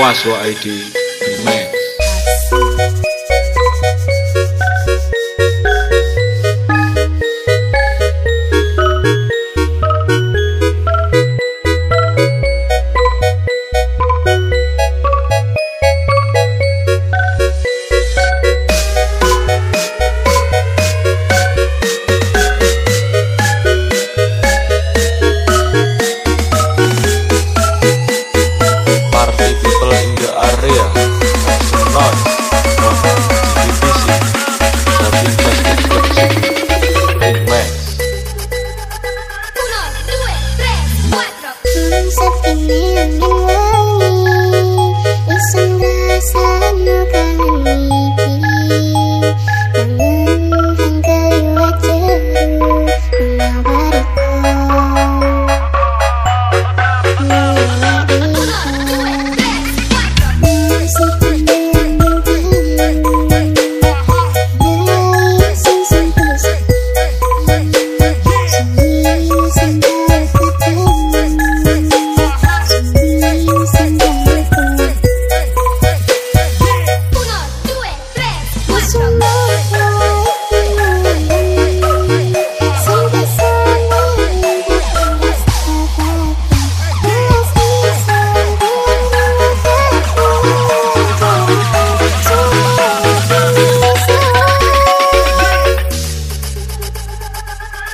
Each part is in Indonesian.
Oas wa ID Remax.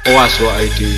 Or oh, what I do.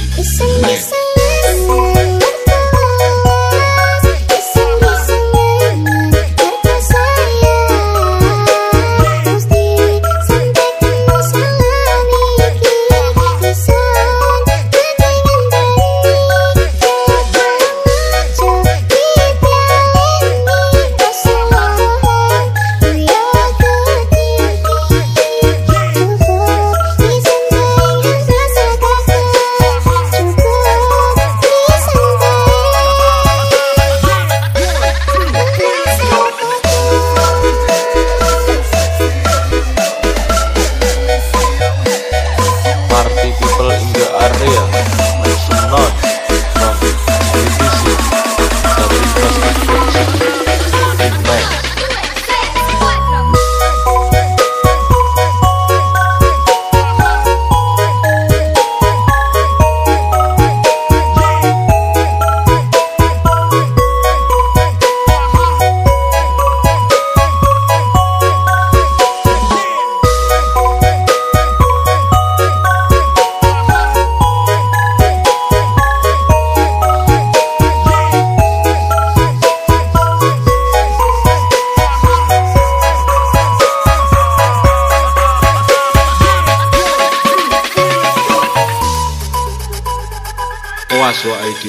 Aswa ID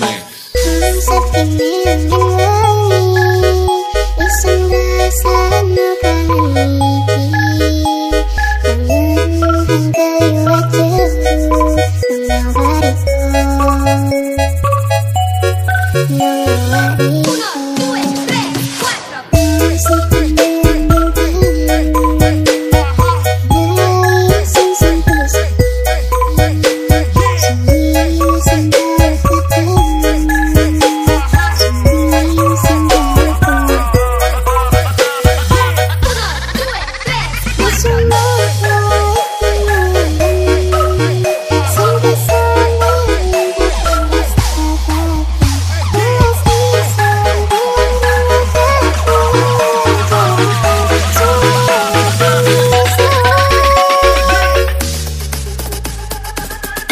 next.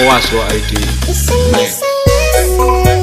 That's what I do.